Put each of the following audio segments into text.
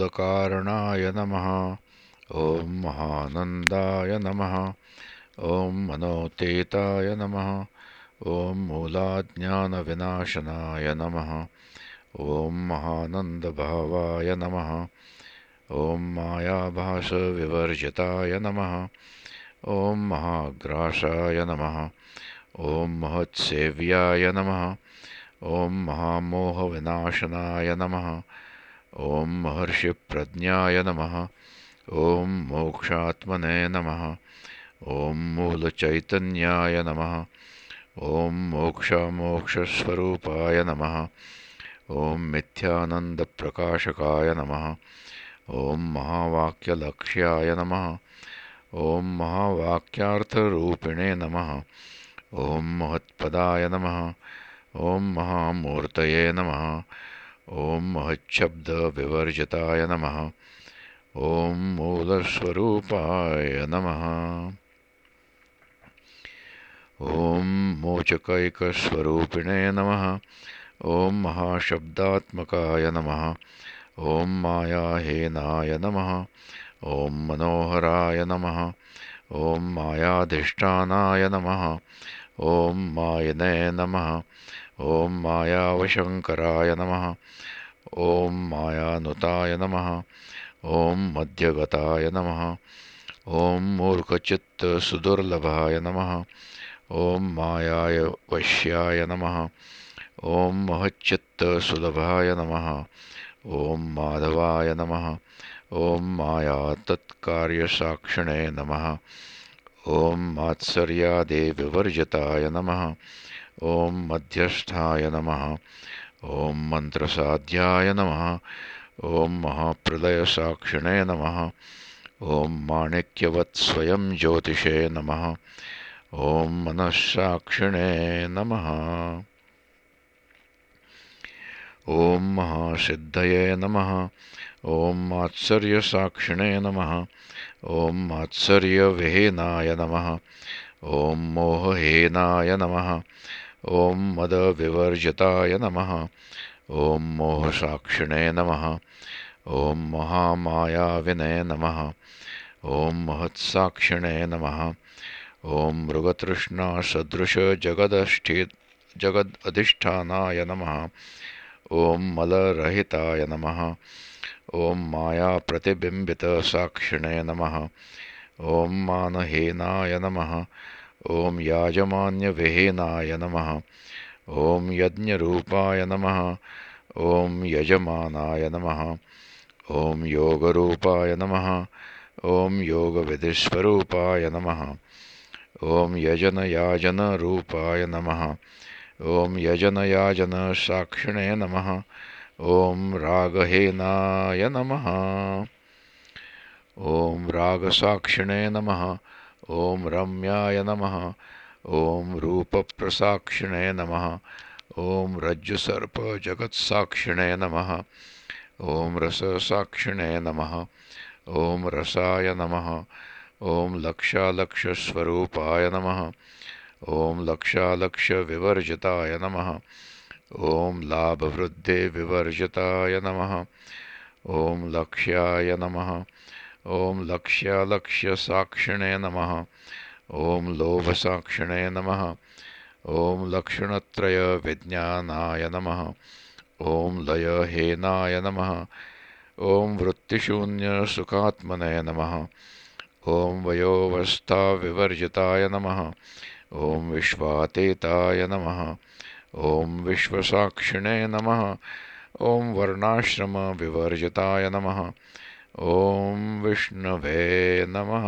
मूलकारणाय नमः। ॐ महानन्दाय नमः। ॐ मनोतेताय नमः। ॐ मूलाज्ञानविनाशनाय नमः। ॐ महानन्दभावाय नमः। ॐ मायाभासविवर्जिताय नमः। ॐ महाग्रासाय नमः। ॐ महत्सेव्याय नमः। ॐ महामोहविनाशनाय नमः। ॐ महर्षिप्रज्ञाय नमः। ॐ मोक्षात्मने नमः। ॐ मूलचैतन्याय नमः। ॐ मोक्षामोक्षस्वरूपाय नमः। ॐ मिथ्यानन्दप्रकाशकाय नमः। ॐ महावाक्यलक्ष्याय नमः। ॐ महावाक्यार्थरूपिणे नमः। ॐ महत्पदाय नमः। ॐ महामूर्तये नमः। ॐ महच्छब्दविवर्जिताय नमः। ॐ मूलस्वरूपाय नमः। ॐ मोचकैकस्वरूपिणे नमः। ॐ महाशब्दात्मकाय नमः। ॐ मायाहेनाय नमः। ॐ मनोहराय नमः। ॐ मायाधिष्ठानाय नमः। ॐ मायने नमः ॐ मायावशङ्कराय नमः। ॐ मायानुताय नमः। ॐ मध्यगताय नमः। ॐ मूर्खचित्तसुदुर्लभाय नमः। ॐ मायाय वश्याय नमः। ॐ महच्चित्तसुलभाय नमः। ॐ माधवाय नमः। ॐ मायातत्कार्यसाक्षिणे नमः। ॐ मात्सर्यादेविवर्जिताय नमः ॐ मध्यस्थाय नमः। ॐ मन्त्रसाध्याय नमः। ॐ महाप्रलयसाक्षिणे नमः। ॐ माणिक्यवत्स्वयं ज्योतिषे नमः। ॐ मनःसाक्षिणे नमः। ॐ महासिद्धये नमः। ॐ मात्सर्यसाक्षिणे नमः। ॐ मात्सर्यविहीनाय नमः। ॐ मोहहीनाय नमः। ॐ मदविवर्जिताय नमः। ॐ मोहसाक्षिणे नमः। ॐ महामायाविने नमः। ॐ महत्साक्षिणे नमः। ॐ मृगतृष्णासदृशजगदष्टि जगदधिष्ठानाय नमः। ॐ मलरहिताय नमः। ॐ मायाप्रतिबिम्बितसाक्षिणे नमः। ॐ मानहीनाय नमः ॐ याजमान्यविहीनाय नमः ॐ यज्ञरूपाय नमः ॐ यजमानाय नमः ॐ योगरूपाय नमः ॐ योगविधिस्वरूपाय नमः ॐ यजनयाजनरूपाय नमः ॐ यजनयाजनसाक्षिणे नमः ॐ रागहेनाय नमः ॐ रागसाक्षिणे नमः ॐ रम्याय नमः। ॐ रूपप्रसाक्षिणे नमः। ॐ रज्जुसर्पजगत्साक्षिणे नमः। ॐ रससाक्षिणे नमः। ॐ रसाय नमः। ॐ लक्षालक्षस्वरूपाय नमः। ॐ लक्षालक्षविवर्जिताय नमः। ॐ लाभवृद्धिविवर्जिताय नमः। ॐ लक्ष्याय नमः। ॐ लक्ष्यालक्ष्यसाक्षिणे नमः। ॐ लोभसाक्षिणे नमः। ॐ लक्षणत्रयविज्ञानाय नमः। ॐ लयहेनाय नमः। ॐ वृत्तिशून्यसुखात्मने नमः। ॐ वयोवस्थाविवर्जिताय नमः। ॐ विश्वातीताय नमः। ॐ विश्वसाक्षिणे नमः। ॐ वर्णाश्रमविवर्जिताय नमः ॐ विष्णवे नमः।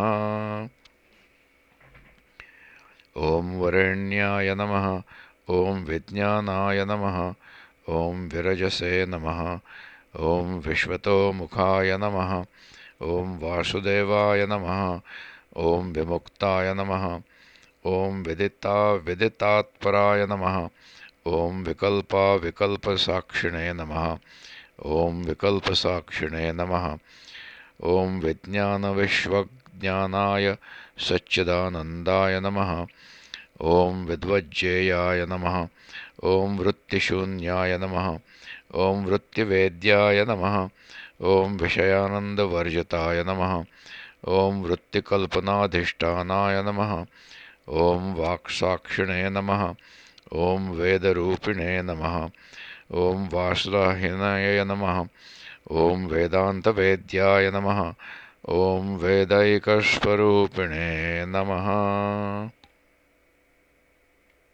ॐ वरेण्याय नमः। ॐ विज्ञानाय नमः। ॐ विरजसे नमः। ॐ विश्वतोमुखाय नमः। ॐ वासुदेवाय नमः। ॐ विमुक्ताय नमः। ॐ विदिता विदितात्पराय नमः। ॐ विकल्पाविकल्पसाक्षिणे नमः ॐ विकल्पसाक्षिणे नमः। ॐ विज्ञानविश्वज्ञानाय सच्चिदानन्दाय नमः। ॐ विद्वज्जेयाय नमः। ॐ वृत्तिशून्याय नमः। ॐ वृत्तिवेद्याय नमः। ॐ विषयानन्दवर्जताय नमः। ॐ वृत्तिकल्पनाधिष्ठानाय नमः। ॐ वाक्साक्षिणे नमः। ॐ वेदरूपिणे नमः ॐ वासुराहिनय नमः। ॐ वेदान्तवेद्याय नमः। ॐ वेदैकस्वरूपिणे नमः